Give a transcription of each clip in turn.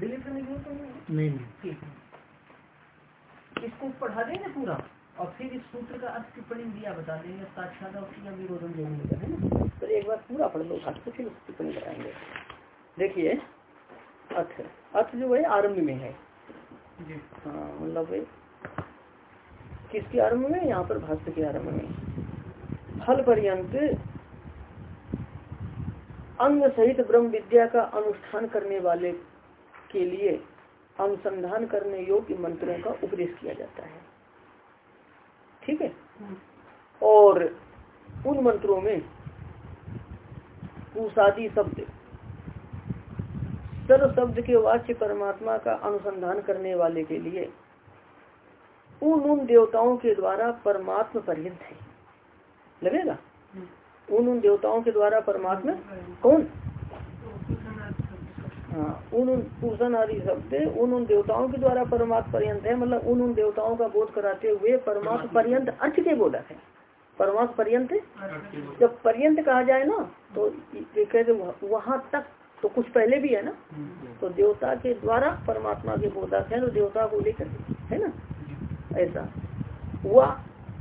Delete करने की ज़रूरत तो नहीं ठीक है। इसको पढ़ा देंगे पूरा और फिर इस सूत्र का अर्थ टिप्पणी दिया बता देंगे साक्षात और क्रिया विरोधन जो मिलेगा है ना? तो एक बार पूरा पढ़ लो भाष्य फिर टिप्पणी कराएँगे। देखिए अर्थ अर्थ जो है आरंभ में है। हाँ मतलब किसके आरंभ में? यहाँ पर भाष्य के आरंभ में। फल पर्यंत अंग सहित ब्रह्म विद्या का अनुष्ठान करने वाले के लिए अनुसंधान करने योग्य मंत्रों का उपदेश किया जाता है। ठीक है? और उन मंत्रों में कुशादी शब्द सर्व शब्द के वाच्य परमात्मा का अनुसंधान करने वाले के लिए उन उन देवताओं के द्वारा परमात्मा पर्यंत है। लगेगा? उन उन देवताओं के द्वारा परमात्मा कौन? उन उन पूषण आदि शब्द उन उन देवताओं के द्वारा परमात्म पर्यंत है मतलब उन उन देवताओं का बोध कराते हुए परमात्म पर्यंत अर्थ के बोधक है। परमात्म पर्यंत जब पर्यंत कहा जाए ना तो कहते वहाँ तक तो कुछ पहले भी है ना? तो देवता के द्वारा परमात्मा के बोधक है तो देवता को लेकर है ना? ऐसा। वह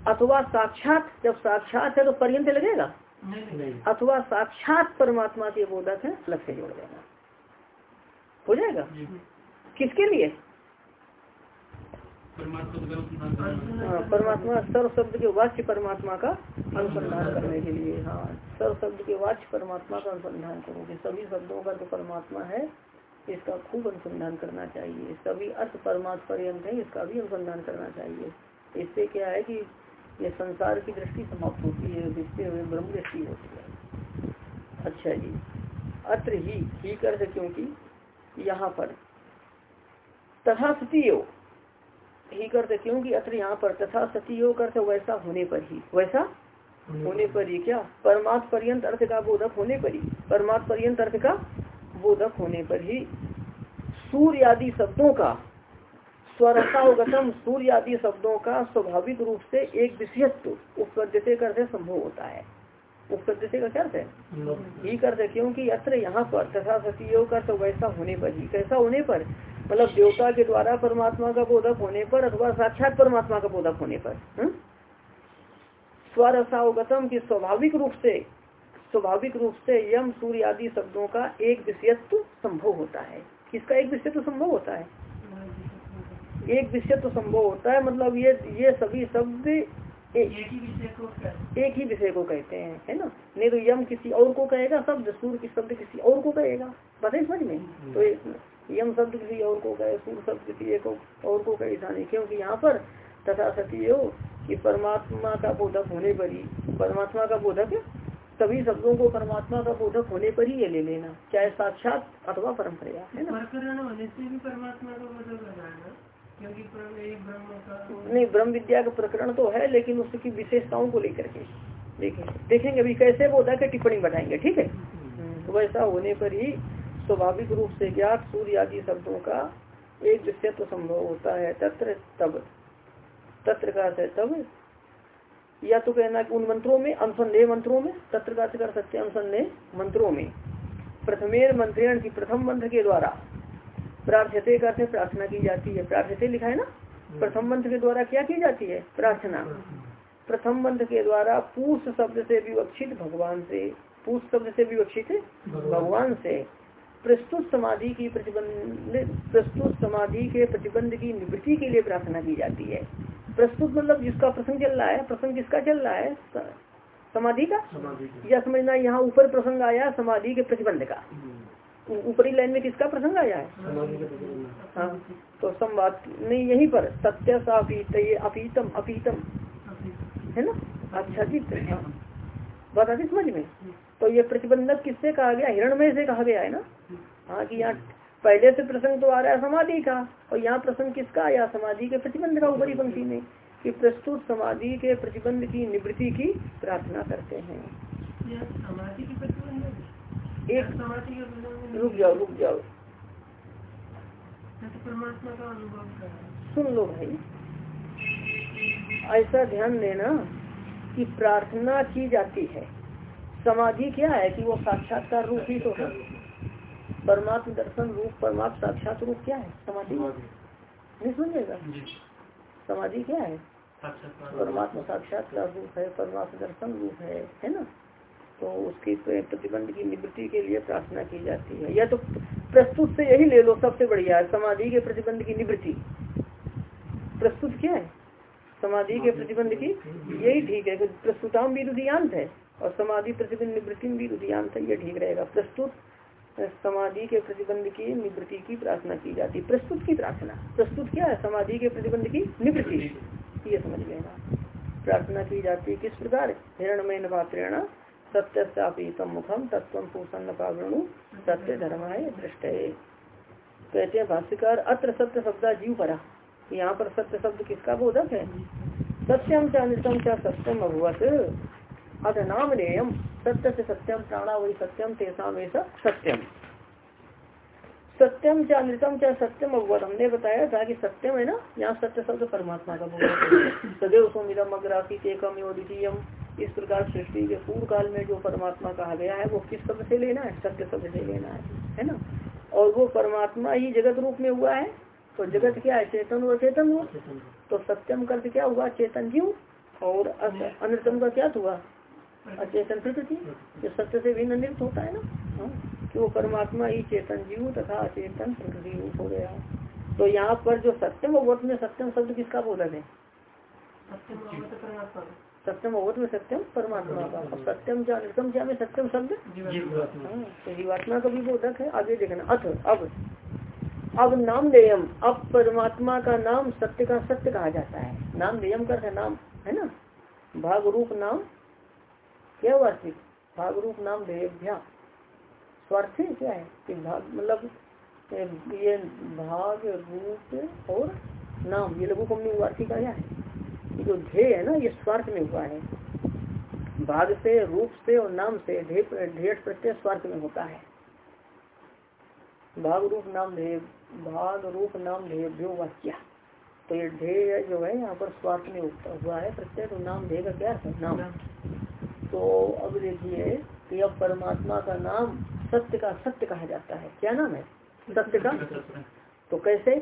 अथवा साक्षात जब साक्षात है तो पर्यंत लगेगा? अथवा साक्षात परमात्मा के बोधक है अलग से जोड़ देना। हो जाएगा? किसके लिए? हाँ परमात्मा सर्व शब्द के वाच्य परमात्मा का अनुसंधान करने के लिए हाँ। सर्व शब्द के वाच्य परमात्मा का अनुसंधान करोगे सभी शब्दों का जो परमात्मा है इसका खूब अनुसंधान करना चाहिए। सभी अर्थ परमात्मा पर्यंत है इसका भी अनुसंधान करना चाहिए। इससे क्या है कि ये संसार की दृष्टि समाप्त होती है जिससे हुए ब्रह्म दृष्टि होती है। अच्छा जी। अत्र ही ही कर क्योंकि यहाँ पर। तथा सतीयो ही करते क्योंकि अत्र यहाँ पर तथा सतीयो करते वैसा होने पर ही। वैसा होने पर ही। क्या? परमात्म पर्यंत अर्थ का बोधक होने पर ही। परमात्म पर्यंत अर्थ का बोधक होने पर ही। सूर्य आदि शब्दों का स्वरसावगतम सूर्य आदि शब्दों का स्वाभाविक रूप से एक विषयत्व उपपद्यते करते संभव होता है। उपपद्यते का क्या अर्थ है? ही करते क्योंकि अत्र यहाँ पर तथा सतीयो का तो वैसा होने पर ही कैसा होने पर? मतलब देवता के द्वारा परमात्मा का बोधक होने पर अथवा साक्षात परमात्मा का बोधक होने पर स्वरसावगतम की स्वाभाविक रूप से स्वाभाविक रूप से यम सूर्य आदि शब्दों का एक विषयत्व संभव होता है। किसका एक विषयत्व संभव होता है? एक विषयत्व संभव होता है मतलब ये ये सभी शब्द एक ही विषय को कहते हैं है ना? नहीं तो यम किसी और को कहेगा शब्द सूर्य की शब्द किसी और को कहेगा? है समझ में? तो यम शब्द किसी और को कहे सूर्य शब्द किसी एक और को कहे नहीं। क्योंकि यहाँ पर तथा सती हो कि परमात्मा का बोधक होने पर ही परमात्मा का बोधक सभी शब्दों को परमात्मा का बोधक होने पर ही ये ले लेना चाहे साक्षात अथवा परम्परा है ना? होने से भी परमात्मा का बोधक नहीं, ब्रह्म विद्या का प्रकरण तो है, लेकिन उसकी विशेषताओं को लेकर के देखेंगे। देखेंगे अभी कैसे बोधक है टिप्पणी बताएँगे ठीक है? तो वैसा होने पर ही स्वाभाविक रूप से ज्ञात सूर्य आदि शब्दों का एक विषयत्व संभव होता है। तत्र तब, तत्र का है तब। या तो कहना कि उन मंत्रों में अनुसंदेह मंत्रों में, तत्र का कर सकते अनुसंदेह मंत्रों में। प्रथमेर मंत्रण की प्रथम मंत्र के द्वारा प्रार्थते करते प्रार्थना की जाती है। प्रार्थते लिखा है ना? प्रथम मंत्र के द्वारा क्या की जाती है? प्रार्थना। प्रथम मंत्र के द्वारा पूष शब्द से विवक्षित भगवान से पूष शब्द से विवक्षित भगवान। से प्रस्तुत समाधि की प्रतिबंध प्रस्तुत समाधि के प्रतिबंध की निवृत्ति के लिए प्रार्थना की जाती है। प्रस्तुत मतलब जिसका प्रसंग चल रहा है प्रसंग किसका चल रहा है? समाधि का? समाधि या समझना यहाँ ऊपर प्रसंग आया समाधि के प्रतिबंध का। ऊपरी लाइन में किसका प्रसंग आया है? हाँ तो संवाद नहीं, यहीं पर। सत्य अपीतम अपीतम है ना? अच्छा जी हाँ। बता दी समझ में? तो ये प्रतिबंधक किससे कहा गया? हिरणमय से कहा गया है ना? हाँ कि यहाँ पहले से प्रसंग तो आ रहा है समाधि का, और यहाँ प्रसंग किसका आया? समाधि के प्रतिबंध का ऊपरी पंक्ति में, कि प्रस्तुत समाधि के प्रतिबंध की निवृत्ति की प्रार्थना करते हैं। समाधि की प्रतिबंध एक रुक जाओ रुक जाओ। परमात्मा का अनुभव सुन लो भाई। ऐसा ध्यान देना कि प्रार्थना की जाती है। समाधि क्या है कि वो साक्षात्कार रूप ही तो है। परमात्म दर्शन रूप परमात्म साक्षात रूप क्या है? समाधि। नहीं सुनिएगा? समाधि क्या है? परमात्मा साक्षात्कार रूप है परमात्मा दर्शन रूप है है ना? तो उसकी प्रतिबंध की निवृत्ति के लिए प्रार्थना की जाती है। या तो प्रस्तुत से यही ले लो सबसे बढ़िया समाधि के प्रतिबंध की निवृत्ति। प्रस्तुत क्या है? समाधि के प्रतिबंध की? यही ठीक है प्रस्तुताम भी रुदियांत है और समाधि प्रतिबंध निवृत्ति भी रुदियांत है ये ठीक रहेगा। प्रस्तुत समाधि के प्रतिबंध की निवृत्ति की प्रार्थना की जाती है। प्रस्तुत की प्रार्थना। प्रस्तुत क्या है? समाधि के प्रतिबंध की निवृत्ति। ये समझ लेना प्रार्थना की जाती है किस प्रकार? हिरणमय पात्रेण सत्य मुखम तत्व पूषण पावणु सत्य धर्माय दृष्ट कहते हैं, भाष्यकार, अत्र सत्य शब्द जीव परा। यहाँ पर सत्य शब्द किसका बोधक है? सत्यम चातम चा सत्यम अभुवत। अध नाम नेयम सत्य से सत्यम प्राणा वही सत्यम तेसा ऐसा सत्यम। सत्यम चा अमृतम चा सत्यम अभुवत। हमने बताया था कि सत्यम है ना? यहाँ सत्य शब्द परमात्मा का बोधक सदैव सोमिदम अग्रासी एकम योदितीयम इस प्रकार सृष्टि के पूर्व काल में जो परमात्मा कहा गया है, वो किस शब्द से लेना है? सत्य शब्द से लेना है है ना? और वो परमात्मा ही जगत रूप में हुआ है तो जगत क्या है? चेतन और चेतन हुआ। तो सत्यम कर्त क्या हुआ? चेतन जीव और अनृतम का क्या हुआ? अचेतन प्रकृति जो सत्य से भिन्न निरुक्त होता है ना? हाँ कि वो परमात्मा ही चेतन जीव तथा अचेतन प्रकृति रूप हो गया। तो यहाँ पर जो सत्यम और में सत्यम शब्द किसका बोधक है सत्यम अवध में सत्यम परमात्मा का। सत्यम क्या निर्गम क्या में सत्यम शब्द? हाँ, तो जीवात्मा का भी बोधक है आगे देखना। अथ अब। अब नाम देयम अब परमात्मा का नाम सत्य का सत्य कहा जाता है। नाम देयम कर है नाम है ना? भाग रूप नाम क्या वास्तविक भाग रूप नाम देव्या स्वार्थ क्या है? कि भाग मतलब ये भाग रूप और नाम ये लघु कमनी वार्षिक क्या है? जो ध्येय है ना, ये स्वार्थ में हुआ है। भाग से, रूप से और नाम से ध्येय प्रत्यय स्वार्थ में होता है। भाग रूप नाम ध्येय, भाग रूप नाम ध्येय भ्यो वाक्य। तो ये ध्येय जो है, यहाँ पर स्वार्थ में हुआ है प्रत्यय तो नाम ध्येय का क्या है? नाम। तो अब देखिए कि अब परमात्मा का नाम सत्य का सत्य कहा जाता है। क्या नाम है? सत्य का? तो कैसे?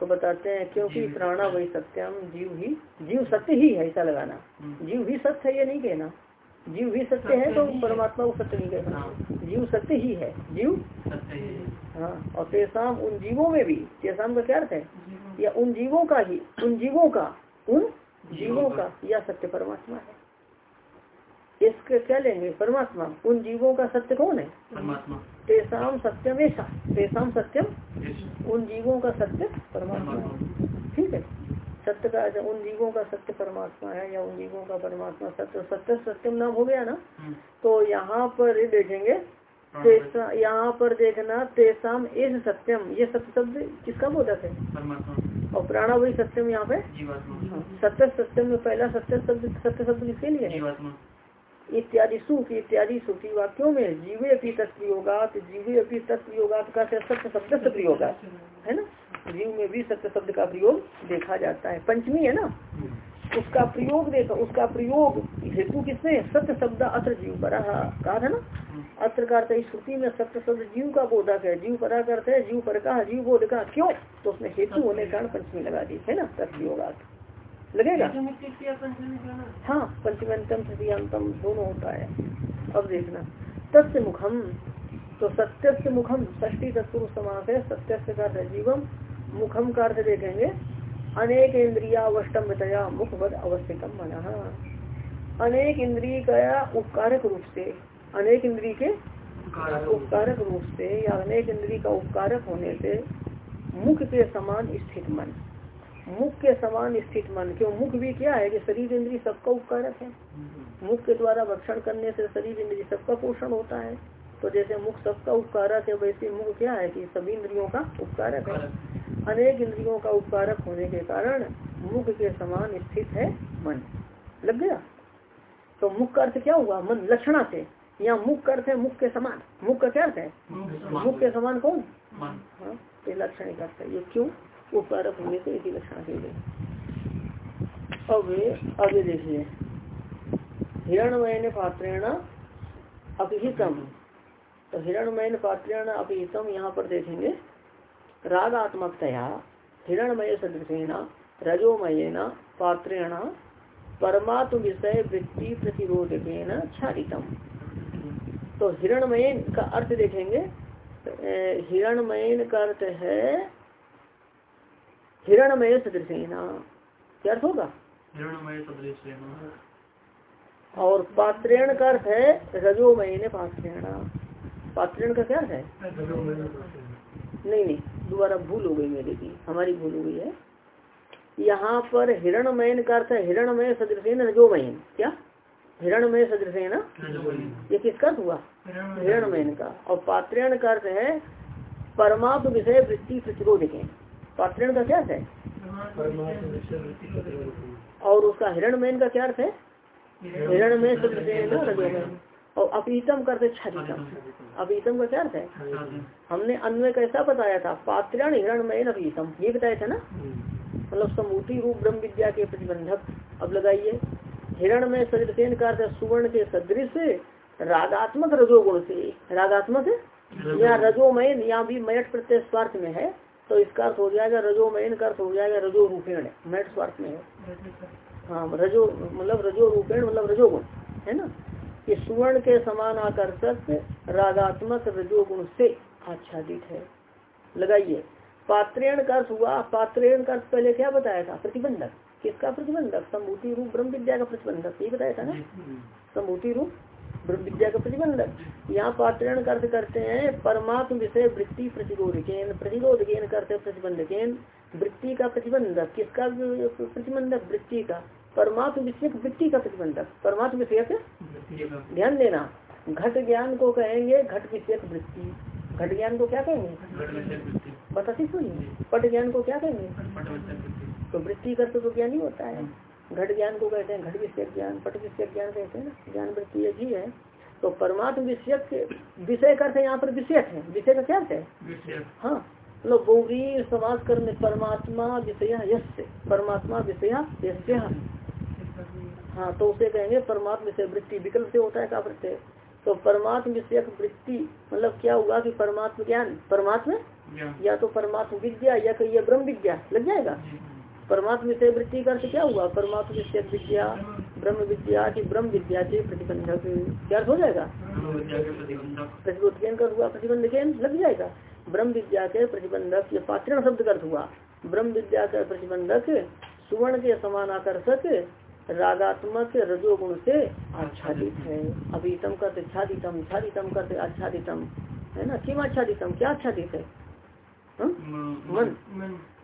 तो बताते हैं क्योंकि प्राणा वही सत्यम जीव ही जीव सत्य ही है ऐसा लगाना। हम्म। जीव भी सत्य है ये नहीं कहना। जीव भी सत्य है तो परमात्मा को सत्य नहीं कहना। जीव सत्य ही है। जीव? हाँ और तेसाम उन जीवों में भी तेसाम का क्या अर्थ है? या उन जीवों का ही उन जीवों का उन जीवों का या सत्य परमात्मा है। इसके क्या लेंगे परमात्मा उन जीवों का सत्य कौन है? परमात्मा। तेसाम सत्यम ऐसा। तेसाम सत्यम उन जीवों का सत्य परमात्मा ठीक है? सत्य का उन जीवों का सत्य परमात्मा है या उन जीवों का परमात्मा सत्य सत्य सत्यम नाम हो गया ना? हम्म। तो यहाँ पर देखेंगे हाँ। यहाँ पर देखना तेसाम एस सत्यम। ये सत्य शब्द किसका बोधक है? और प्राणावली सत्यम यहाँ पे? हाँ, सत्य सत्यम में पहला सत्य शब्द सत्य शब्द किसके लिए इत्यादि, सुख इत्यादि श्रुति वाक्यों में जीवे अपनी तत्प्रयोगात जीवे अपनी तत्प्रयोगात का सत्य शब्द से प्रयोग है ना? जीव में भी सत्य शब्द का प्रयोग देखा जाता है। पंचमी है ना? उसका प्रयोग देखा, उसका प्रयोग हेतु किसने? सत्य शब्द अत्र जीव परा कहा था ना? अत्र का अर्थ श्रुति में सत्य शब्द जीव का बोधक है। जीव परा करते जीव पर का जीव बोध का क्यों? तो उसने हेतु होने कारण पंचमी लगा दी, है ना? तत्प्रयोगात लगेगा? हाँ पंचमंतम तृतीयांतम दोनों होता है। अब देखना। तस्य मुखम। तो सत्य से मुखम ष्टी तत्पुरुष समास है सत्य से का जीवम मुखम का अर्थ देखेंगे अनेक इंद्रिया अवस्टम्बतया मुखवद अवस्थितम मना। अनेक इंद्रिय का उपकारक रूप से अनेक इंद्रिय के उपकारक रूप से या अनेक इंद्रिय का उपकारक होने से मुख के समान स्थित मन। मुख के समान स्थित मन क्यों मुख भी क्या है कि शरीर इंद्री सबका उपकारक है? मुख के द्वारा भक्षण करने से शरीर इंद्री सबका पोषण होता है। तो जैसे मुख सबका उपकारक है वैसे मुख क्या है कि सभी इंद्रियों का उपकारक है। अनेक इंद्रियों का उपकारक होने के कारण मुख के समान स्थित है मन। लग गया? तो मुख का अर्थ क्या हुआ? मन लक्षणा से यहाँ मुख का अर्थ है मुख के समान। मुख का क्या अर्थ है? मुख के समान। कौन? हाँ लक्षण का अर्थ है। ये क्यों? उपकारक होने से इसी लक्षण के लिए अब आगे देखिए। हिरणमय पात्रेण अभिहितम तो हिरणमयन पात्रण अपीतम यहाँ पर देखेंगे। रागात्मकतया हिरणमय सदृशेना रजोमयेन, पात्रेण परमात्म विषय वृत्ति प्रतिरोधकेन छादितम तो हिरणमयन का अर्थ देखेंगे। हिरणमयन का अर्थ है हिरणमय सदृशेना। क्या अर्थ होगा? हिरणमय सदृशेना। और पात्रेण का अर्थ है रजोमय ने पात्रेण। पात्रेण का क्या अर्थ है? नहीं नहीं दोबारा भूल हो गई मेरे की हमारी भूल हो गई है। यहाँ पर हिरणमयन का अर्थ है हिरणमय सदृशेन रजोमयन। क्या? हिरणमय सदृशेन। ये किसका अर्थ हुआ? हिरणमयन। का। और पात्रेण का अर्थ है परमात्म विषय वृत्ति प्रतिरोध के पात्रेण का क्या है? और उसका हिरणमयन का क्या अर्थ है? हिरण में और अपीतम करते छादितम अपीतम का क्या अर्थ है? हमने अन्वय कैसा बताया था, पात्रण हिरणमय अपीतम ये बताया था ना? मतलब समूति रूप ब्रह्म विद्या के प्रतिबंधक। अब लगाइए। हिरण में सदृशन का अर्थ सुवर्ण के सदृश रागात्मक रजोगुण से। रागात्मक? यहाँ रजोमय यहाँ भी मयट प्रत्यय स्वार्थ में है। तो इसका अर्थ हो जाएगा रजोमयन का अर्थ हो जाएगा रजो रूपेण मयट स्वार्थ में है। हाँ रजो मतलब रजो रूपेण मतलब रजोगुण है ना? कि सुवर्ण के समान आकर्षक रागात्मक रजोगुण से आच्छादित है। लगाइए। पात्रेण का अर्थ हुआ पात्रेण का अर्थ पहले क्या बताया था? प्रतिबंधक। किसका प्रतिबंधक? सम्भूति रूप ब्रह्म विद्या का प्रतिबंधक ये बताया था ना? सम्भूति रूप ब्रह्म विद्या का प्रतिबंधक। यहाँ पात्रण अर्थ करते हैं परमात्म विषय वृत्ति प्रतिरोधकेन प्रतिरोधकेन करते प्रतिबंधकेन। वृत्ति का प्रतिबंधक किसका प्रतिबंधक? वृत्ति का। परमात्म विषय वृत्ति का प्रतिबंधक। परमात्म विषय ध्यान देना। घट ज्ञान को कहेंगे घट विषय वृत्ति। घट ज्ञान को क्या कहेंगे? बताती सुनिए। पट ज्ञान को क्या कहेंगे? तो वृत्ति करते तो ज्ञान ही होता है। घट ज्ञान को कहते हैं घट विषय ज्ञान पट विषय ज्ञान कहते हैं ना ज्ञान वृत्ति एक ही है। तो परमात्म विषय विषय करते यहाँ पर विषय है। विषय का क्या है? हाँ मतलब गौरी समाज करने परमात्मा विषय यश परमात्मा विषय यश हाँ तो उसे कहेंगे परमात्मा विषय वृत्ति विकल्प से होता है क्या प्रत्यय तो परमात्म विषय वृत्ति मतलब क्या हुआ कि परमात्म ज्ञान परमात्मा या तो परमात्म विद्या या ये ब्रह्म विद्या लग जाएगा? परमात्मा विषय वृत्ति का अर्थ क्या हुआ? परमात्म विषय विद्या ब्रह्म विद्या की ब्रह्म विद्या के प्रतिबंधक। क्या हो जाएगा? प्रतिबोध का हुआ प्रतिबंध लग जाएगा। ब्रह्म विद्या के प्रतिबंधक ये पात्रण शब्द का हुआ। ब्रह्म विद्या का प्रतिबंधक सुवर्ण के समान आकर्षक रागात्मक रजोगुण से आच्छादित है। अभितम करते छादितम छादितम करते आच्छादितम। है ना? किम आच्छादितम? क्या आच्छादित है? मन।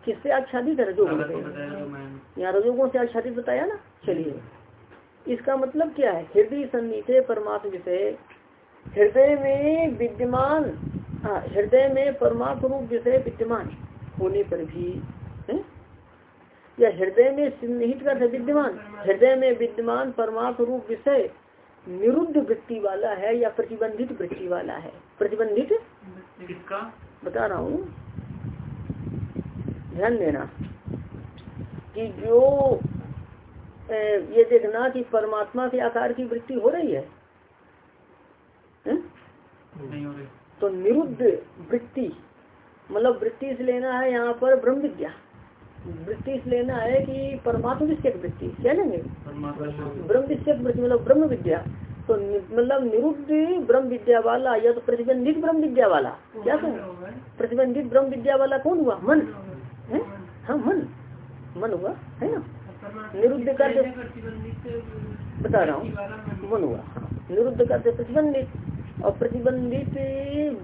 किससे आच्छादित है। रजोगुण से यहाँ रजोगुण से आच्छादित बताया ना? चलिए। इसका मतलब क्या है? हृदय सन्नीते परमात्म विषय हृदय में विद्यमान हृदय में परमात्म रूप विषय विद्यमान होने पर भी है? या हृदय में निहित कर विद्यमान? हृदय में विद्यमान परमात्म रूप विषय निरुद्ध वृत्ति वाला है या प्रतिबंधित वृत्ति वाला है? प्रतिबंधित? किसका? बता रहा हूँ। ध्यान देना कि जो ये देखना कि परमात्मा के आकार की वृत्ति हो रही है, है? नहीं हो रही। तो निरुद्ध वृत्ति मतलब वृत्ति से लेना है यहाँ पर ब्रह्म विद्या। वृत्ति से लेना है कि परमात्मा विषय वृत्ति क्या लेंगे? ब्रह्म विषय वृत्ति मतलब ब्रह्म विद्या। तो मतलब निरुद्ध ब्रह्म विद्या वाला या तो प्रतिबंधित ब्रह्म विद्या वाला क्या कहें? प्रतिबंधित ब्रह्म विद्या वाला कौन हुआ? मन। है? हाँ मन। मन हुआ है ना? निरुद्ध कर बता रहा हूँ। मन हुआ निरुद्ध करते प्रतिबंधित और प्रतिबंधित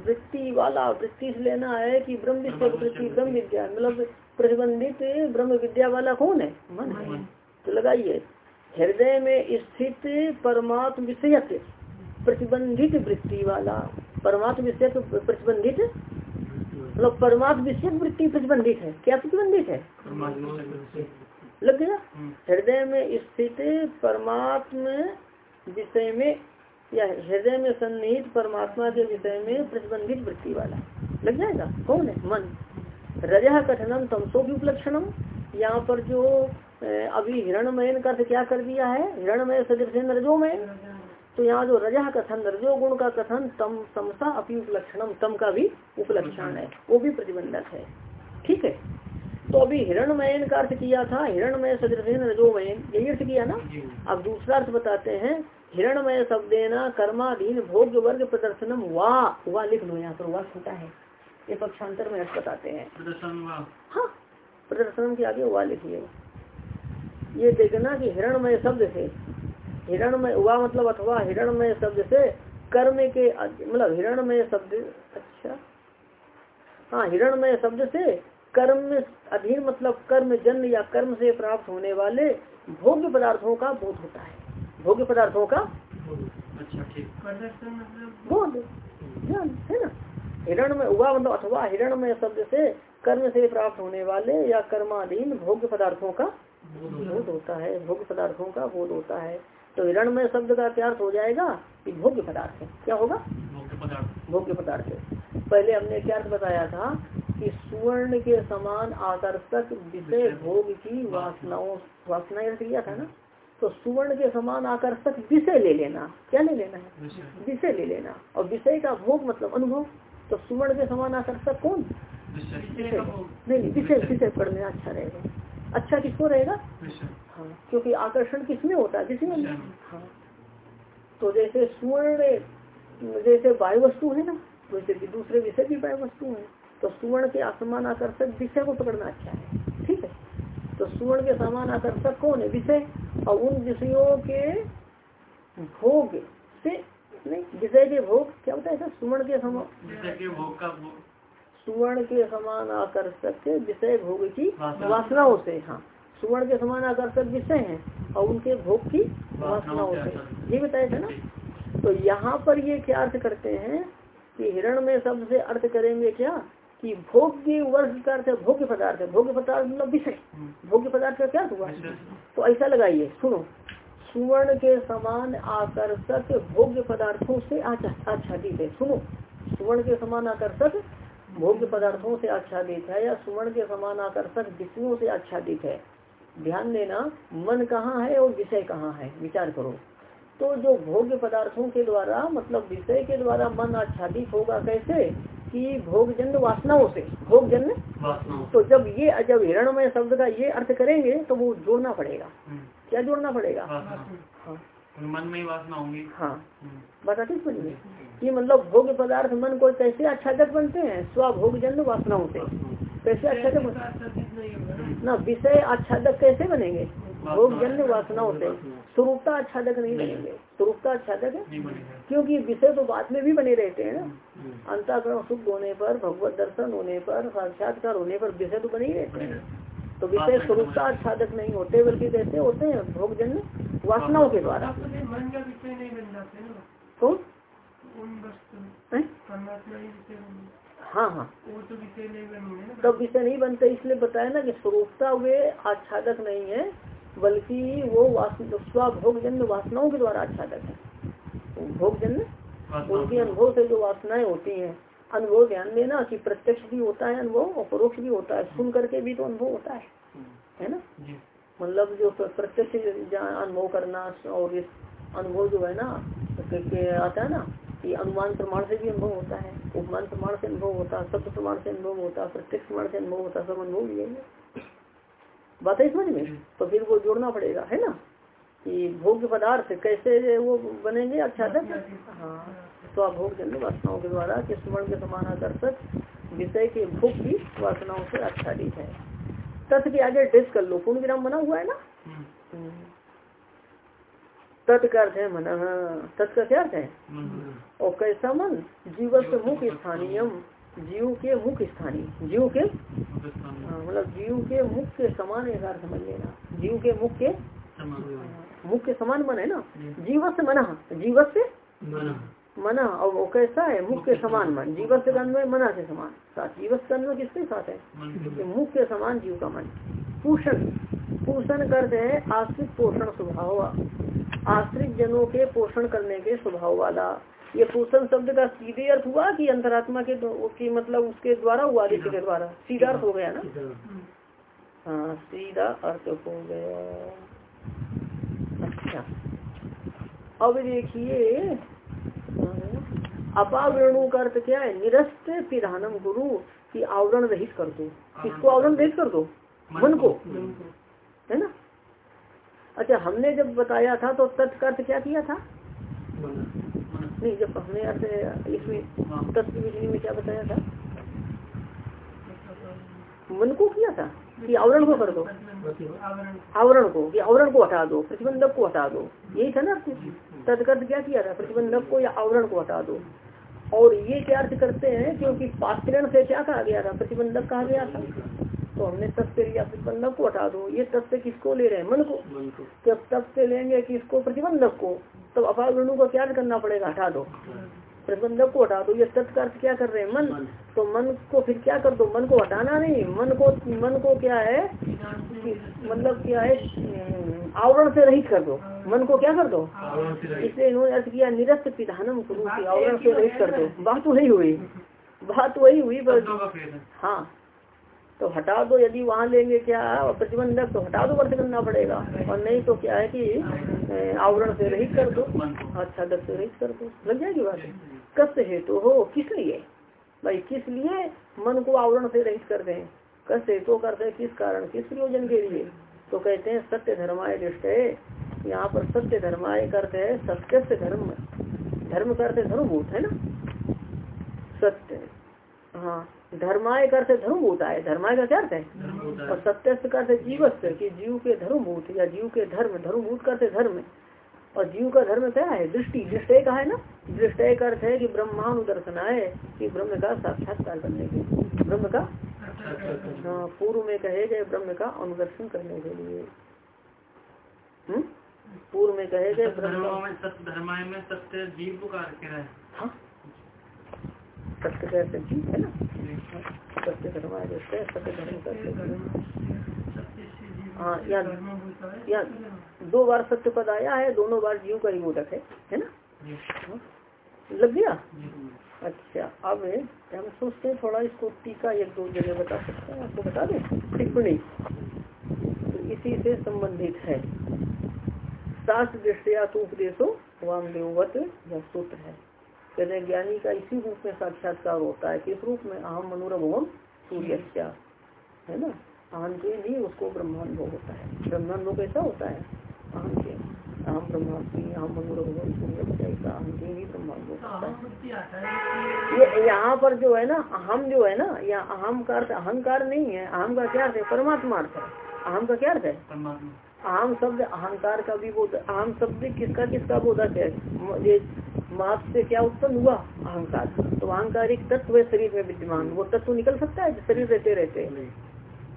वृत्ति वाला वृत्ति से लेना है कि ब्रह्म विद्या वृत्ति ब्रह्म विद्या मतलब प्रतिबंधित ब्रह्म विद्या वाला कौन है? मन है। तो लगाइए। हृदय में स्थित परमात्म विषय प्रतिबंधित वृत्ति वाला परमात्म विषय प्रतिबंधित मतलब परमात्म विषय वृत्ति प्रतिबंधित है। क्या प्रतिबंधित है? लग गया? हृदय में स्थित परमात्म विषय में या हृदय में सन्निहित परमात्मा के विषय में प्रतिबंधित वृत्ति वाला। लग जाएगा? कौन है? मन। रजा कथनम तमसो भी उपलक्षणम यहाँ पर जो अभी हिरणमयन का क्या कर दिया है? हिरणमय सदृश रजोमय तो यहाँ जो रजा कथन रजो गुण का कथन तम तमसा अपनी उपलक्षणम तम का भी उपलक्षण है। वो भी प्रतिबंधक है। ठीक है? तो अभी हिरणमयन का अर्थ किया था हिरणमय सदृशन रजोमयन। यही अर्थ किया ना? अब दूसरा अर्थ बताते हैं हिरणमय शब्देना कर्माधीन भोग्य वर्ग प्रदर्शनम वाह वाह लिख लो यहाँ पर वाह छोटा है। ये पक्षांतर में अर्थ बताते हैं। प्रदर्शन हाँ प्रदर्शनम के आगे वाह लिखिए। ये देखना कि हिरणमय शब्द से हिरणमय हुआ मतलब अथवा हिरणमय शब्द से कर्म के मतलब हिरणमय शब्द अच्छा। हाँ हिरणमय शब्द से कर्म अधीन मतलब कर्म जन्म या कर्म से प्राप्त होने वाले भोग्य पदार्थों का बोध होता है। भोग्य पदार्थों का अच्छा ठीक। मतलब बोध। ज्ञान है ना? हिरण में हुआ मतलब अथवा हिरण में शब्द से कर्म से प्राप्त होने वाले या कर्माधीन भोग्य पदार्थों का बोध होता है। भोग्य पदार्थों का बोध होता है। तो हिरण में शब्द का क्या अर्थ हो जाएगा कि भोग्य पदार्थ है। क्या होगा? भोग्य पदार्थ। पहले हमने क्या अर्थ बताया था कि सुवर्ण के समान आकर्षक विषय भोग की वासनाओं वासनाएँ अर्थ किया था ना? तो सुवर्ण के समान आकर्षक विषय ले लेना। क्या ले लेना है? विषय। ले लेना। और विषय का भोग मतलब अनुभव। तो सुवर्ण के समान आकर्षक कौन? विषय। नहीं विषय विषय पढ़ने अच्छा रहेगा। अच्छा किसको रहेगा? हाँ क्योंकि आकर्षण किसमें होता है? किसी में हाँ। तो जैसे सुवर्ण जैसे वायु वस्तु है ना वैसे कि दूसरे विषय भी वायु वस्तु है। तो सुवर्ण के असमान आकर्षक विषय को पकड़ना अच्छा है। ठीक है? तो सुवर्ण के समान आकर्षक कौन है? विषय। और उन विषयों के भोग से नहीं विषय के भोग क्या होता है सुवर्ण के समान। सुवर्ण के समान आकर्षक विषय भोग की वासनाओं से हाँ। सुवर्ण के समान आकर्षक विषय हैं और उनके भोग की वासनाओं से ये बताया था ना? तो यहाँ पर ये क्या अर्थ करते हैं कि हिरण में शब्द से अर्थ करेंगे क्या? कि भोग्य वर्ग का अर्थ है भोग्य पदार्थ। है भोग्य पदार्थ मतलब विषय। हम्म। भोग्य पदार्थ का क्या हुआ? तो ऐसा लगाइए सुनो। सुवर्ण के समान आकर्षक भोग्य पदार्थों से आच्छ- आच्छादित है। सुनो। सुवर्ण के समान आकर्षक भोग्य पदार्थों से आच्छादित है या सुवर्ण के समान आकर्षक विषयों से आच्छादित है। ध्यान देना मन कहाँ है और विषय कहाँ है? विचार करो। तो जो भोग्य पदार्थों के द्वारा मतलब विषय के द्वारा मन आच्छादित होगा कैसे? कि भोगजन्य वासनाओं से। भोगजन्य? वासनाओं तो जब ये जब हिरणमय शब्द का ये अर्थ करेंगे तो वो जोड़ना पड़ेगा। हम्म। क्या जोड़ना पड़ेगा? हाँ। मन में ही वासना होंगी। हाँ। हम्म। बताते समझ कि मतलब भोग पदार्थ मन को कैसे आच्छादक बनते हैं स्वभोगजन्य वासनाओं से कैसे आच्छादक बन- आच्छादित नहीं होगा ना विषय आच्छादक कैसे बनेंगे? भोगजन्य वासनाओं से स्वरूपता आच्छादक नहीं बनेंगे। स्वरूपता आच्छादक है। क्योंकि विषय तो बाद में भी बने रहते हैं ना। अंताकरण शुद्ध होने पर भगवत दर्शन होने पर साक्षात्कार होने पर विषय तो बने ही रहते हैं। तो विषय स्वरूपता आच्छादक नहीं होते बल्कि कैसे होते हैं? भोगजन्य वासनाओं के द्वारा। कौन वस्तु हैं? ही। हाँ हाँ तो विषय नहीं बनेंगे तब विषय नहीं बनते इसलिए बताया ना कि स्वरूपता वे आच्छादक नहीं है बल्कि वो स्वभोगजन्य वासनाओं के द्वारा आच्छादक है। भोगजन्य? उनके अनुभव से जो वासनाएँ होती हैं अनुभव ध्यान देना कि प्रत्यक्ष भी होता है अनुभव और परोक्ष भी होता है सुन करके भी तो अनुभव होता है। है ना? जी। मतलब जो प्रत्यक्ष अनुभव करना और इस अनुभव जो है ना आता है ना, कि अनुमान प्रमाण से भी अनुभव होता है, उपमान प्रमाण से अनुभव होता है शब्द प्रमाण से अनुभव होता है प्रत्यक्ष प्रमाण से अनुभव होता, सब अनुभव लिए बात है समझ में? तो फिर वो जोड़ना पड़ेगा, है ना? कि भोग्य पदार्थ कैसे वो बनेंगे आच्छादक? हाँ। तो भोग जन्य वासनाओं के द्वारा, कि स्मरण के समान आकर्षक विषय के भोग की वासनाओं से आच्छादित है। तथ के आगे ड्रेस कर लो। पूर्ण विराम बना हुआ है ना? हम्म। तत् का अर्थ है मन तत् का क्या अर्थ है? और कैसा मन? जीव से मुख्य स्थानीय जीव के मुख्य स्थानीय। जीव के? हाँ, मतलब जीव के मुख के समान एक अर्थ समझ लेना। जीव के मुख के? समान। मुख के समान मन है ना? जी। जीवस मना। जीवस से? मन और वो कैसा है? मुख के समान मन। जीवस के अन्वय मना के समान। साथ जीवस का अन्वय किसके साथ है? मुख के समान जीव का मन। पोषण। पूषण करते है आश्रित पोषण स्वभाव आश्रित जनों के पोषण करने के स्वभाव वाला। ये पोषण शब्द का सीधे अर्थ हुआ कि अंतरात्मा के द्व- की मतलब उसके द्वारा हुआ आदित्य के द्वारा? सीधा अर्थ हो गया ना? हाँ सीधा अर्थ हो गया। अच्छा। अब देखिए अपावरणु का अर्थ क्या है? निरस्त पिधानम गुरु की आवरण रहित कर दो। किसको आवरण रहित कर दो? मन को। है ना? अच्छा हमने जब बताया था तो तत् का अर्थ क्या किया था? नहीं जब हमने अर्थ इसमें तत्व विधि में क्या बताया था? मन को किया था कि आवरण को कर दो। आवरण। आवरण को कि आवरण को हटा दो प्रतिबंधक को हटा दो। यही था ना तदकर्थ क्या किया था प्रतिबंधक को या आवरण को हटा दो। और ये क्या अर्थ करते हैं? क्योंकि पात्रण से क्या कहा गया था? प्रतिबंधक कहा गया था। तो हमने तत्व लिया प्रतिबंधक को हटा दो। ये तत्व किसको ले रहे हैं? मन को। जब तब से लेंगे किसको? प्रतिबंधक को। तब अपावरणों को क्या करना पड़ेगा? हटा दो। प्रतिबंधक को हटा दो ये तत्व अर्थ क्या कर रहे हैं? मन। तो मन को फिर क्या कर दो? मन को हटाना नहीं। मन को मन को क्या है? मतलब क्या है? आवरण से रहित कर दो। मन को क्या कर दो? इसलिए इन्होंने अर्थ किया निरस्त पिधानम कुरु की आवरण से रहित कर दो। बात वही हुई। बात वही हुई बस। है। तो हटा दो यदि वहाँ लेंगे क्या? प्रतिबंधक तो हटा दो वर्त करना पड़ेगा। और नहीं तो क्या है कि आवरण से रहित कर दो। अच्छा दस से रहित कर दो। लग जाएगी बात? कस हेतु हो, किस लिए? भाई, किस लिए मन को आवरण से रहित कर दें? कस हेतु करते किस कारण? किस प्रयोजन के लिए? तो कहते हैं, सत्य धर्माय दृष्ट। यहाँ पर सत्य धर्माय करते हैं सत्य से धर्म। धर्म करते धर्मभूत है ना? सत्य। हाँ। धर्माय धर्म धर्मभूत आए। धर्माय का क्या अर्थ है? और सत्य से करते जीवस्य कि जीव के धर्म धर्मभूत या जीव के धर्म धर्म धर्मभूत करते धर्म। और जीव का धर्म क्या है? दृष्टि। दृष्टि का है ना? दृष्टि का अर्थ है कि ब्रह्मानुदर्शन है कि ब्रह्म का साक्षात्कार करने के लिए। ब्रह्म का? हाँ पूर्व में कहे गए ब्रह्म का अनुदर्शन करने के लिए। हम्म? पूर्व में कहे गए ब्रह्म में सत्य धर्माय में सत्य जीव को है हाँ। सत्य है ना? सत्य धर्म सत्य धर्म हाँ या या दो बार सत्य पद आया है, दोनों बार जीव का ही बोधक है है ना? लग गया? अच्छा अब हम सोचते हैं, थोड़ा इसको टीका एक दो जगह बता सकते हैं, आपको बता दें? टिप्पणी। तो इसी से संबंधित है। शास्त्र दृष्टिया तो उपदेशो, वामदेववत, यह सूत्र है। कहते हैं ज्ञानी का इसी रूप में साक्षात्कार होता है। किस रूप में? अहम मनोरभवम सूर्य है ना? अहम के नहीं उसको ब्रह्मानुभव होता है। ब्रह्मानुभव कैसा होता है? अहम के। अहम ब्रह्मास्मि अहम मनोरभवम सूर्य अहम के ही ब्रह्मानुभव होता है। ये यहाँ पर जो है ना अहम जो है ना यहाँ अहम का अर्थ अहंकार नहीं है। अहम का क्या अर्थ है? परमात्मा अर्थ है। अहम का क्या अर्थ है? परमात्मा। अहम शब्द अहंकार का भी बोध अहम शब्द किसका किसका बोधक है? ये माप से क्या उत्पन्न हुआ? अहंकार। तो अहंकार एक तत्व है शरीर में विद्यमान। वो तत्व निकल सकता है शरीर रहते रहते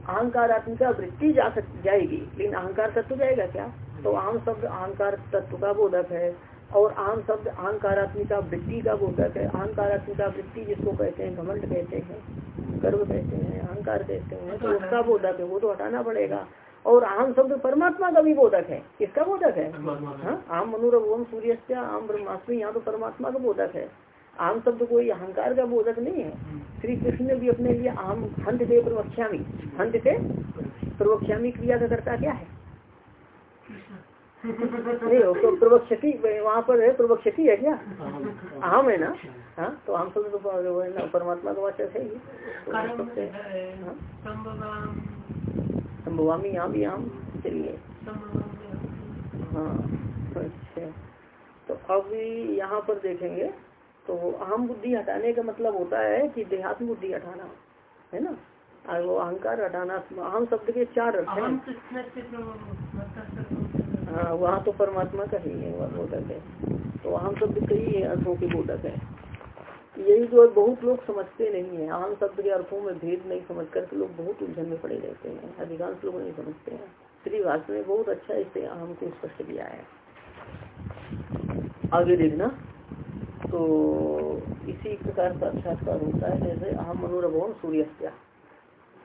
अहंकार आत्मिका वृत्ति जा सक जाएगी लेकिन अहंकार तत्व जाएगा क्या? तो आम शब्द अहंकार तत्व का बोधक है और आम शब्द अहंकारात्मिका वृत्ति का बोधक है। अहंकारात्मिका वृत्ति जिसको कहते हैं घमंड कहते हैं गर्व कहते हैं अहंकार कहते हैं तो उसका बोधक है वो तो हटाना पड़ेगा। और अहम शब्द परमात्मा का भी बोधक है। किसका बोधक है? हाँ आम मनोरभवम सूर्य आम ब्रह्मास्मि यहाँ तो परमात्मा का बोधक है। आम शब्द कोई अहंकार का बोधक नहीं है। श्री कृष्ण ने भी अपने लिए आम हंत से प्रवक्ष्यामी। हंत से प्रवक्ष्यामी क्रिया का करता क्या है? नहीं हो तो प्रवक्षति वहाँ पर है प्रवक्षति है क्या? आम है ना? हाँ तो आम शब्द तो वो है ना परमात्मा का वाचक है हाँ। संभवामी यहाँ भी आम चलिए। हाँ अच्छा। तो अब यहाँ पर देखेंगे तो अहम बुद्धि हटाने का मतलब होता है कि देहात्म बुद्धि हटाना है ना? और वो अहंकार हटाना अहम शब्द के चार अर्थ हैं। हाँ वहाँ तो परमात्मा का ही है वह बोधक है तो अहम शब्द कई अर्थों के बोधक है यही जो बहुत लोग समझते नहीं है। आम शब्द के अर्थों में भेद नहीं समझ करके लोग बहुत उलझन में पड़े रहते हैं। अधिकांश लोग नहीं समझते हैं। श्री भाषण ने बहुत अच्छा इसे अहम को स्पष्ट किया है। आगे देखना। तो इसी प्रकार का साक्षात्कार होता है, जैसे अहम मनोरभवन सूर्य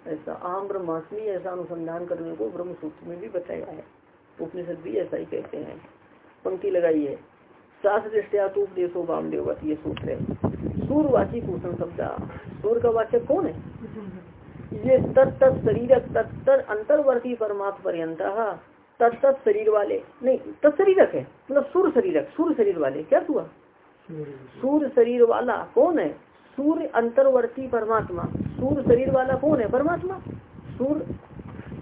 ऐसा आम ब्रह्मास्मि ऐसा अनुसंधान करने को ब्रह्म सूत्र में भी बताया है। उपनिषद भी ऐसा ही कहते हैं। पंक्ति लगाइए। शास्त्र दृष्टिया तो उपदेशो वामदेवत ये सूत्र है। सूर्यवाची पूषण शब्द सूर्य का वाचक कौन है? ये तत्त शरीर, तत्तर अंतर्वर्ती परमात्म पर्यंत तत्त शरीर वाले, नहीं, तत्शरीरक है मतलब सूर्य शरीरक सूर्य शरीर वाले, क्या हुआ? सूर्य शरीर वाला कौन है? सूर्य अंतर्वर्ती परमात्मा। सूर्य शरीर वाला कौन है? परमात्मा। सूर्य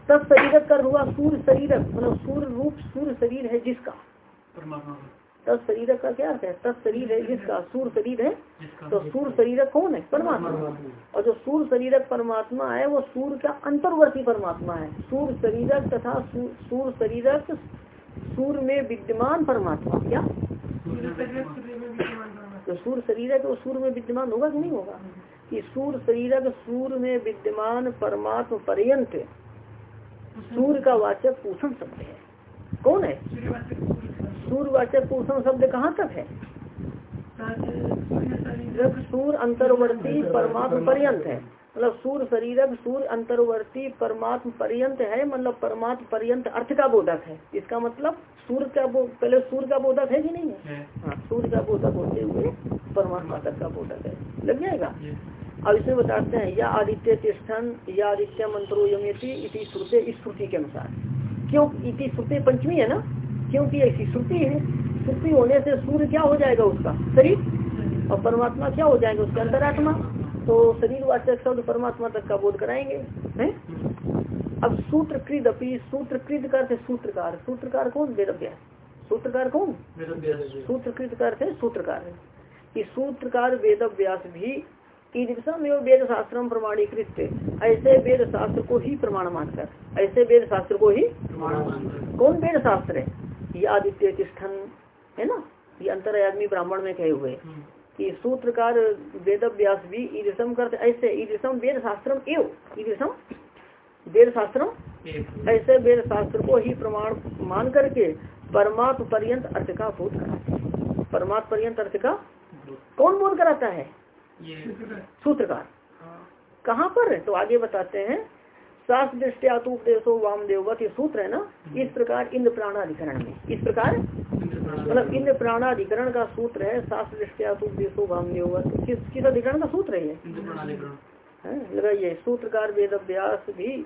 तत्शरीरक कर हुआ सूर्य शरीरक मतलब सूर्य रूप सूर्य शरीर है जिसका? तत्शरीरक का क्या अर्थ है? तत्शरीर है जिसका सूर्य शरीर है। तो सूर्य शरीर कौन है? परमात्मा। और जो सूर्य शरीर परमात्मा है वो सूर्य का अंतर्वर्ती परमात्मा है। सूर्य शरीर तथा सूर शरीर सूर्य में विद्यमान परमात्मा क्या? शरीर तो सूर्य शरीरक वो सूर्य में विद्यमान होगा कि नहीं होगा? कि सूर्य शरीर सूर्य में विद्यमान परमात्मा पर्यंत सूर्य का वाचक पूषण शब्द है। कौन है? सूर्यवाचक सूर्य सूर्यवाचक पूषण शब्द कहाँ तक है? शरीर अंतर्वर्ती परमात्म पर्यंत है। मतलब सूर्य शरीरक सूर्य अंतर्वर्ती परमात्म पर्यंत है मतलब परमात्म पर्यंत अर्थ का बोधक है। इसका मतलब सूर्य का पहले सूर्य का बोधक है कि नहीं है? है। हाँ सूर्य का बोधक होते हुए परमात्मा तक का बोधक है। लग जाएगा? अब इसमें बताते हैं या आदित्य तिष्ठन या आदित्य मंत्रो यमेति इति श्रुते इस श्रुति के अनुसार। क्यों? इति श्रुति पंचमी है ना? क्योंकि ऐसी श्रुति है। श्रुति होने से सूर्य क्या हो जाएगा उसका? शरीर? और परमात्मा क्या हो जाएगा उसका अंतरात्मा तो शरीर वाचक शब्द परमात्मा तक का बोध कराएँगे हैं? अब सूत्रकृत अपनी सूत्रकृत करते सूत्रकार। सूत्रकार कौन? वेद अभ्यास सूत्रकार कौन? सूत्रकृत करते सूत्रकार है कि सूत्रकार वेद व्यास भी एवं वेद शास्त्र प्रमाणीकृत ऐसे वेद शास्त्र को ही प्रमाण मानकर ऐसे वेद शास्त्र को ही कौन वेद शास्त्र है? ये आदित्य तिष्ठन है ना? ये अंतरयामी ब्राह्मण में कहे हुए कि सूत्रकार वेद व्यास भी ईदृशम करते ऐसे ईदृशम वेद शास्त्रम एव ईदृशम वेद। शास्त्रम ऐसे वेद शास्त्र को ही प्रमाण मान करके परमात्म पर्यंत अर्थ का बोध कराते हैं। परमात्म पर्यंत अर्थ का कौन बोध कराता है? सूत्रकार। कहाँ पर तो आगे बताते हैं। शास्त्र दृष्टिया तो उपदेशो वाम देववत ये सूत्र है ना इस प्रकार इंद्र प्राणाधिकरण में। इस प्रकार? मतलब इंद्र प्राणाधिकरण का सूत्र है शास्त्र दृष्टिया तो उपदेशो वाम देववत। किस किस अधिकरण का सूत्र है है लगाइए। सूत्रकार वेद अभ्यास भी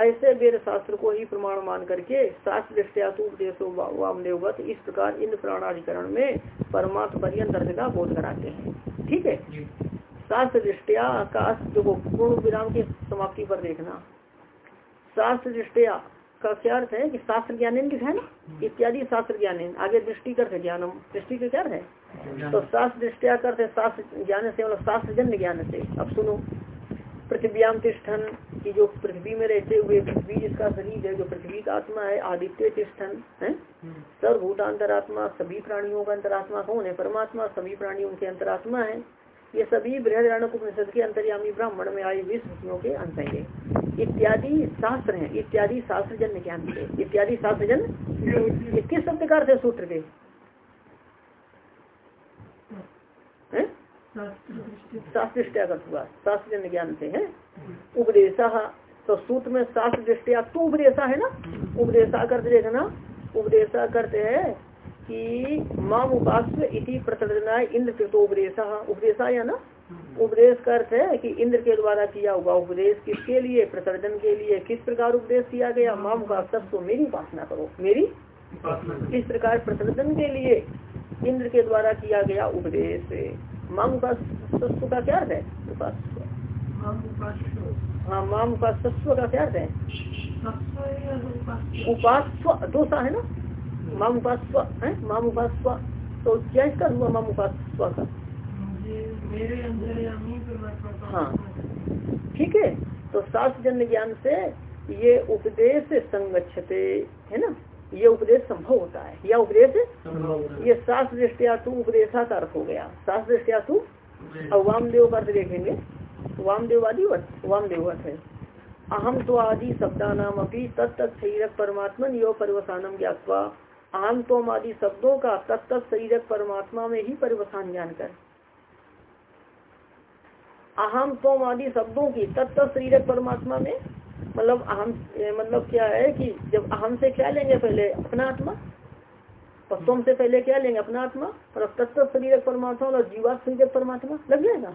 ऐसे वेद शास्त्र को ही प्रमाण मान करके शास्त्र दृष्टिया तो उपदेशो वा- वामदेवगत इस प्रकार इंद्र प्राणाधिकरण में परमात्म पर्यंत अर्थ का बोध कराते हैं। ठीक है? शास्त्र दृष्टिया का देखो पूर्ण विराम की समाप्ति पर देखना। शास्त्र दृष्टिया का क्या अर्थ है कि शास्त्र ज्ञान है ना? इत्यादि शास्त्र ज्ञान आगे दृष्टि करते ज्ञानम। दृष्टि का क्या है? तो शास्त्र दृष्टिया करते शास्त्र ज्ञान से मतलब शास्त्र जन्य ज्ञान से। अब सुनो। पृथ्व्याम तिष्ठन की जो पृथ्वी में रहते हुए पृथ्वी जिसका शरीर है, जो पृथ्वी का आत्मा है, आदित्य तिष्ठन, है? सर्वभूत अंतरात्मा सभी प्राणियों का अंतरात्मा कौन है? परमात्मा, सभी प्राणियों के अंतरात्मा है। ये सभी बृहदारण्य उपनिषद के अंतर्यामी ब्राह्मण में हुई स्मृतियों के अंत है। इत्यादि शास्त्र है, इत्यादि शास्त्र जन्य ज्ञान के इत्यादि शास्त्र जन्य ये किस शब्द का अर्थ है सूत्र के? शास्त्र का हुआ। शास्त्र जन्य ज्ञान से है? उपदेशा। तो सूत्र में शास्त्र दृष्टिया तो उपदेशा है ना? उपदेशा करते देखना। उपदेशा करते हैं कि माम उपास्य इति प्रतरनाय इंद्र कृतो उपदेशा उपदेशा या ना? उपदेश का अर्थ है कि इंद्र के द्वारा किया हुआ उपदेश किसके लिए प्रसर्जन के लिए किस प्रकार उपदेश किया गया माम का सब तो मेरी उपासना करो। मेरी किस प्रकार प्रसर्जन के लिए इंद्र के द्वारा किया गया उपदेश माम का तत्व का क्या अर्थ है? हाँ माम का तत्व का क्या अर्थ है? उपास्व दोषा है ना? माम उपास्व है? माम उपास्व तो क्या इसका हुआ माम उपास्व का? हाँ। ठीक है? तो शास्त्र जन्य ज्ञान से ये उपदेश संगच्छते है ना? ये उपदेश संभव होता है। या उपदेश? ये शास्त्र दृष्टिया तू उपदेशा का अर्थ हो गया। शास्त्र दृष्टिया तू? अब वामदेव का अर्थ देखेंगे। वामदेवादी वामदेवत है। अहम तो आदि शब्दा नाम अपनी तत्त शरीरक परमात्मन यो परिवसानम ज्ञातवा। अहम तोम आदि शब्दों का तत्त शरीरक परमात्मा में ही परिवसान जानकर अहम तोम आदि शब्दों की तत्त शरीरक परमात्मा में मतलब अहम मतलब क्या है कि जब अहम से क्या लेंगे पहले? अपना आत्मा? और तुम से पहले क्या लेंगे? अपना आत्मा? और तत्व शरीर परमात्मा और जीवा शरीर परमात्मा? लग जाएगा।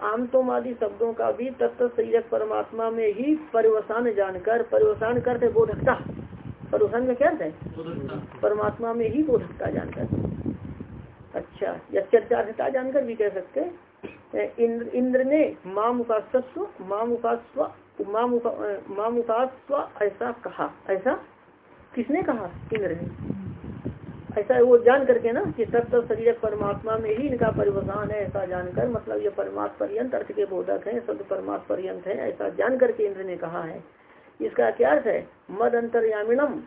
आम तोम आदि शब्दों का भी तत्व शरीर परमात्मा में ही परिवसान जानकर परिवसान करते बोधकता। परोसन में क्या है? परमात्मा में ही बोधकता जानकर। अच्छा या चर्चार्थता जानकर भी कह सकते। इंद्र इंद्र ने माम उपासस्व माम उपास्व माम ऐसा कहा। ऐसा किसने कहा? इंद्र ने। ऐसा वो जान करके ना कि तत्व शरीर परमात्मा में ही इनका परिवसान है, ऐसा जानकर मतलब ये परमात्मा पर्यंत अर्थ के बोधक है शब्द परमात्मा पर्यंत है, ऐसा जान करके इंद्र ने कहा है। इसका क्या अर्थ है? मद अंतर्यामिणम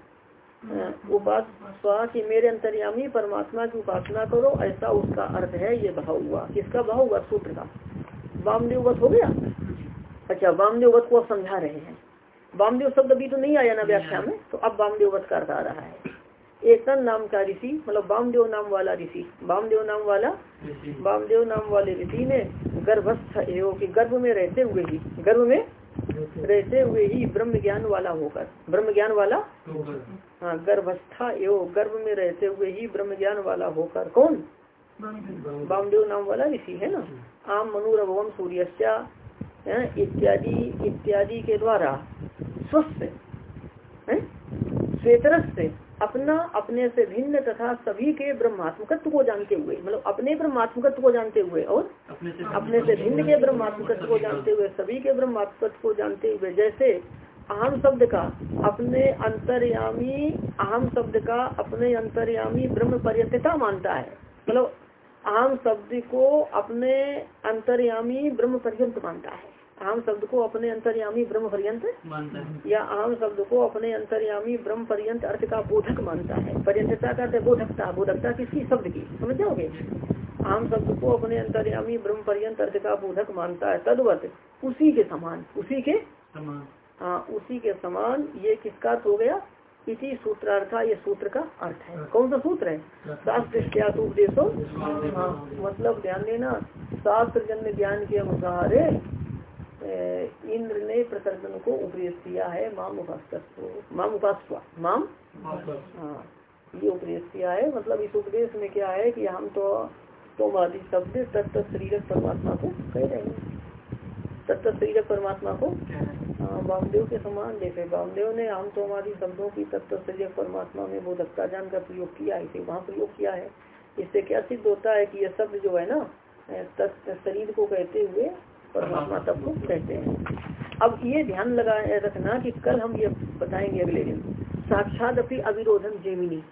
उपासना कि मेरे अंतर्यामी परमात्मा की उपासना करो ऐसा उसका अर्थ है ये भाव हुआ। किसका भाव हुआ? सूत्र का। वामदेव वत हो गया? अच्छा वामदेव वत को समझा रहे हैं। वामदेव शब्द अभी तो नहीं आया ना व्याख्या में तो अब वामदेव वत का अर्थ आ रहा है। एकन नाम का ऋषि मतलब वामदेव नाम वाला ऋषि वामदेव नाम वाला वामदेव नाम वाले ऋषि ने गर्भस्थ एवं गर्भ में रहते हुए ही गर्भ में रहते हुए ही ब्रह्म ज्ञान वाला होकर ब्रह्म ज्ञान वाला? हाँ गर्भस्था एवं गर्भ में रहते हुए ही ब्रह्म ज्ञान वाला होकर कौन? बामदेव नाम वाला ऋषि, है ना? आम मनुरभवम सूर्य इत्यादि इत्यादि के द्वारा स्वस्थ, है? श्वेतरस से अपना अपने से भिन्न तथा सभी के ब्रह्मात्मकत्व को जानते हुए मतलब अपने ब्रह्मात्मकत्व को जानते हुए और अपने से अपने से भिन्न के ब्रह्मात्मकत्व को जानते हुए सभी के ब्रह्मात्मकत्व को जानते हुए जैसे अहम शब्द का अपने अंतर्यामी अहम शब्द का अपने अंतर्यामी ब्रह्म पर्यतता मानता है। मतलब अहम शब्द को अपने अंतर्यामी ब्रह्म पर्यंत मानता है। अहम शब्द को अपने अंतर्यामी ब्रह्म पर्यंत या आम शब्द को अपने अंतर्यामी ब्रह्म पर्यंत अर्थ का बोधक मानता है। पर्यंतता का अर्थ बोधकता। बोधकता किसकी शब्द की समझ जाओगे? अहम शब्द को अपने अंतर्यामी ब्रह्म पर्यंत अर्थ का बोधक मानता है। तदवत उसी के समान उसी के समान। हाँ उसी के समान ये किसका अर्थ हो गया? इसी सूत्रार्था ये सूत्र का अर्थ है। कौन सा सूत्र है? शास्त्र उपदेशो। हाँ मतलब ध्यान देना। शास्त्र जन्य ज्ञान के अनुसार इंद्र ने प्रकर्दन को उपदेश किया है माम उपासक माम उपासवा माम? हाँ ये उपदेश किया है। मतलब इस उपदेश में क्या है कि हम तो तुम आदि शब्द तत्व शरीर परमात्मा को कह रहे हैं। तत्व शरीर परमात्मा को? हाँ, वामदेव के समान जैसे वामदेव ने हम तो हमारी शब्दों की तत्व शरीर परमात्मा में बोधकता जानकर प्रयोग किया है इसे वहाँ प्रयोग किया है। इससे क्या सिद्ध होता है कि यह शब्द जो है ना तत्व शरीर को कहते हुए परमात्मा तत्व को कहते हैं। अब ये ध्यान लगा रखना कि कल हम ये बताएँगे अगले दिन। साक्षात अपनी अविरोधन जेमिनी।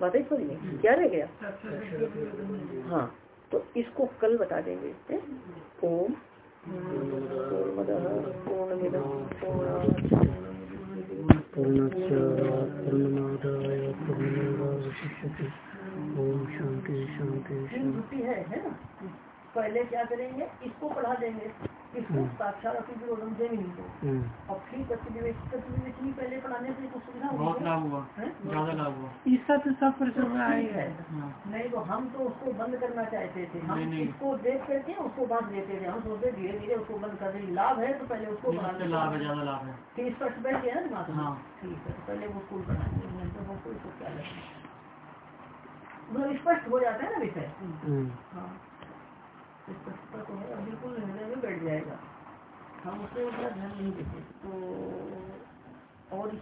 बात है समझिए क्या रह गया? हाँ तो इसको कल बता देंगे। ओम। पूर्णमादाय पूर्णमेवावशिष्यते ओम शांति शांति शांति। है है ना? पहले क्या करेंगे इसको पढ़ा देंगे। इसको साक्षात अपनी विरोधन जेमिनी को हम्म, और फिर प्रतिविवेचनी पहले पढ़ाने से कुछ सुविधा बहुत होगी लाभ हुआ। हैं? ज़्यादा लाभ हुआ। तो सब आएगा है हाँ। नहीं तो हम तो उसको बंद करना चाहते थे। हम। इसको देख करके उसको बाँध देते थे। हम सोचते धीरे धीरे उसको बंद कर देंगे। लाभ है तो पहले उसको लाभ है ज़्यादा लाभ है। फिर स्पष्ट बैठ गया ना हाँ। ठीक है तो पहले वो स्कूल बनाएँगे तो वो तो क्या लगेगा मतलब स्पष्ट हो जाता है ना विषय। हम्म। हाँ स्पष्टता तो बिल्कुल हृदय में बैठ जाएगा हम उसे उतना ध्यान नहीं देते तो और